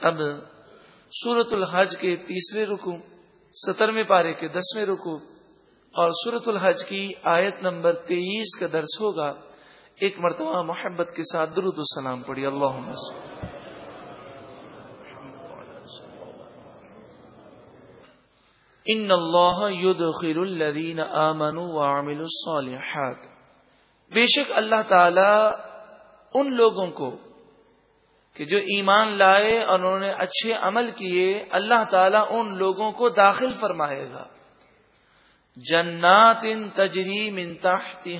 اب سورت الحج کے تیسرے رکو، سترویں پارے کے دسویں رکو، اور سورت الحج کی آیت نمبر تیئیس کا درس ہوگا۔ ایک مرتبہ محبت کے ساتھ درود السلام پڑھی۔ اللہ ان اللہ يدخل الذين آمنوا وعملوا الصالحات۔ بے شک اللہ تعالی ان لوگوں کو کہ جو ایمان لائے اور انہوں نے اچھے عمل کیے، اللہ تعالیٰ ان لوگوں کو داخل فرمائے گا۔ جنات ان تجری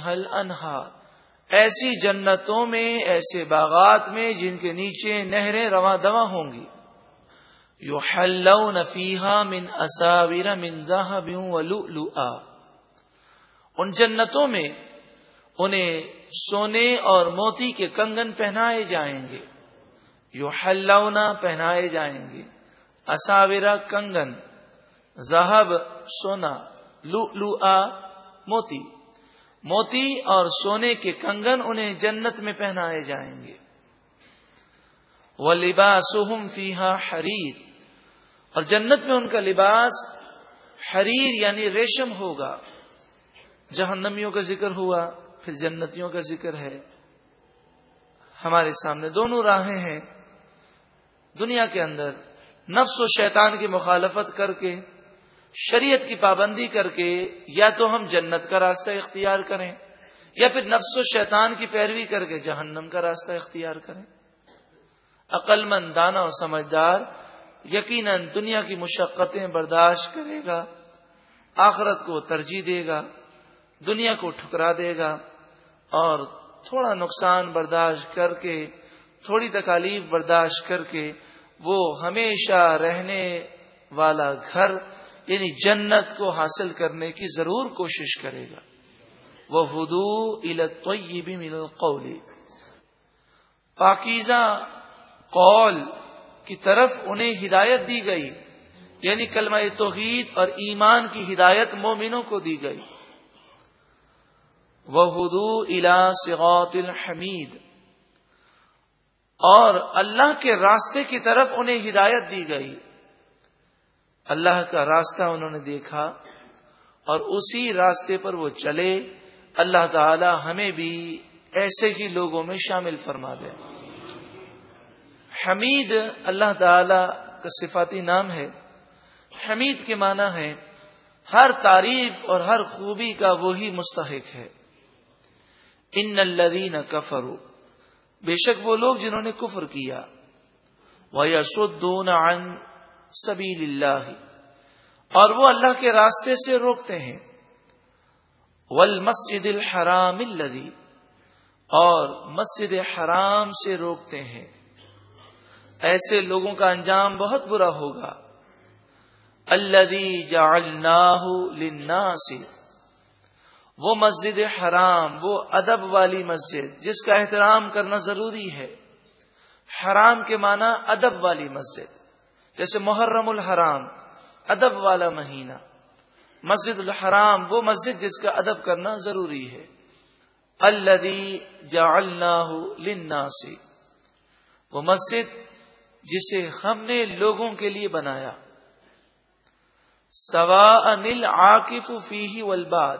حل انہا ایسی جنتوں میں، ایسے باغات میں جن کے نیچے نہریں رواں دواں ہوں گی۔ یو حل نفیحا من اصاویر من ان جنتوں میں انہیں سونے اور موتی کے کنگن پہنائے جائیں گے۔ یو پہنائے جائیں گے۔ اصاورا کنگن، زہب، سونا لو لو موتی۔ موتی اور سونے کے کنگن انہیں جنت میں پہنائے جائیں گے۔ وہ لباس فیحا حریر اور جنت میں ان کا لباس حریر یعنی ریشم ہوگا۔ جہنمیوں کا ذکر ہوا، پھر جنتیوں کا ذکر ہے۔ ہمارے سامنے دونوں راہیں ہیں۔ دنیا کے اندر، نفس و شیطان کی مخالفت کر کے، شریعت کی پابندی کر کے یا تو ہم جنت کا راستہ اختیار کریں، یا پھر نفس و شیطان کی پیروی کر کے جہنم کا راستہ اختیار کریں۔ عقل مند، دانا اور سمجھدار یقیناً دنیا کی مشقتیں برداشت کرے گا، آخرت کو ترجیح دے گا، دنیا کو ٹھکرا دے گا اور تھوڑا نقصان برداشت کر کے تھوڑی تکالیف برداشت کر کے وہ ہمیشہ رہنے والا گھر یعنی جنت کو حاصل کرنے کی ضرور کوشش کرے گا۔ وہ ہدو الطیبی من القول۔ پاکیزہ قول کی طرف انہیں ہدایت دی گئی یعنی کلمہ توحید اور ایمان کی ہدایت مومنوں کو دی گئی۔ وہ ہدو الا سغت الحمید اور اللہ کے راستے کی طرف انہیں ہدایت دی گئی۔ اللہ کا راستہ انہوں نے دیکھا اور اسی راستے پر وہ چلے۔ اللہ تعالی ہمیں بھی ایسے ہی لوگوں میں شامل فرما دے۔ حمید اللہ تعالی کا صفاتی نام ہے۔ حمید کے معنی ہے ہر تعریف اور ہر خوبی کا وہی مستحق ہے۔ ان الدین کفرو بے شک وہ لوگ جنہوں نے کفر کیا۔ وہ یسون عن سبیل اللہ اور وہ اللہ کے راستے سے روکتے ہیں۔ ول مسجد الحرام الدی اور مسجد حرام سے روکتے ہیں۔ ایسے لوگوں کا انجام بہت برا ہوگا۔ الدی جعلناہ للناس۔ وہ مسجد حرام، وہ ادب والی مسجد، جس کا احترام کرنا ضروری ہے۔ حرام کے معنی ادب والی مسجد، جیسے محرم الحرام، ادب والا مہینہ۔ مسجد الحرام، وہ مسجد جس کا ادب کرنا ضروری ہے۔ الدی جا اللہ لناسی وہ مسجد جسے ہم نے لوگوں کے لیے بنایا۔ سوا انل عاقف فی ولباد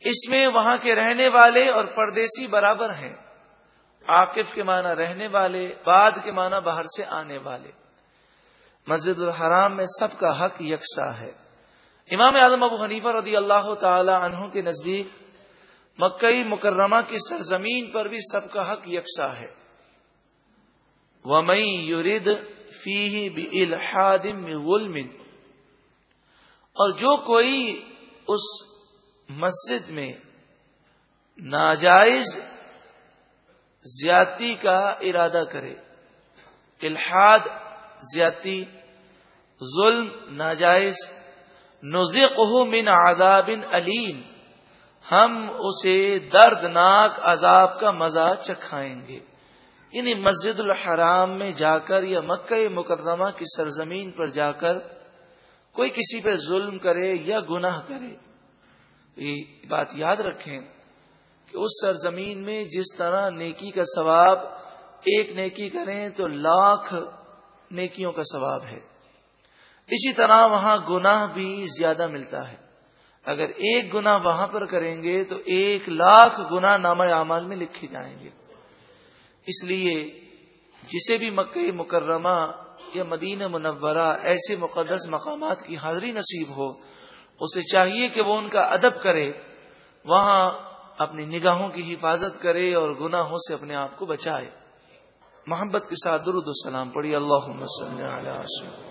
اس میں وہاں کے رہنے والے اور پردیسی برابر ہیں۔ عاقف کے معنی رہنے والے، بعد کے معنی باہر سے آنے والے۔ مسجد الحرام میں سب کا حق یکساں ہے۔ امام اعظم ابو حنیفہ رضی اللہ تعالی عنہ کے نزدیک مکئی مکرمہ کی سرزمین پر بھی سب کا حق یکساں ہے۔ وہ مئی یورد فی الحاد اور جو کوئی اس مسجد میں ناجائز زیادتی کا ارادہ کرے، الحاد، زیادتی، ظلم، ناجائز نزق من عذاب علیم ہم اسے دردناک عذاب کا مزہ چکھائیں گے۔ یعنی مسجد الحرام میں جا کر یا مکہ مکرمہ کی سرزمین پر جا کر کوئی کسی پہ ظلم کرے یا گناہ کرے۔ یہ بات یاد رکھیں کہ اس سرزمین میں جس طرح نیکی کا ثواب ایک نیکی کریں تو لاکھ نیکیوں کا ثواب ہے۔ اسی طرح وہاں گناہ بھی زیادہ ملتا ہے۔ اگر ایک گنا وہاں پر کریں گے تو ایک لاکھ گنا نام اعمال میں لکھے جائیں گے۔ اس لیے جسے بھی مکہ مکرمہ یا مدینہ منورہ ایسے مقدس مقامات کی حاضری نصیب ہو اسے چاہیے کہ وہ ان کا ادب کرے، وہاں اپنی نگاہوں کی حفاظت کرے اور گناہوں سے اپنے آپ کو بچائے۔ محبت کے ساتھ درود السلام پڑھی۔ اللہ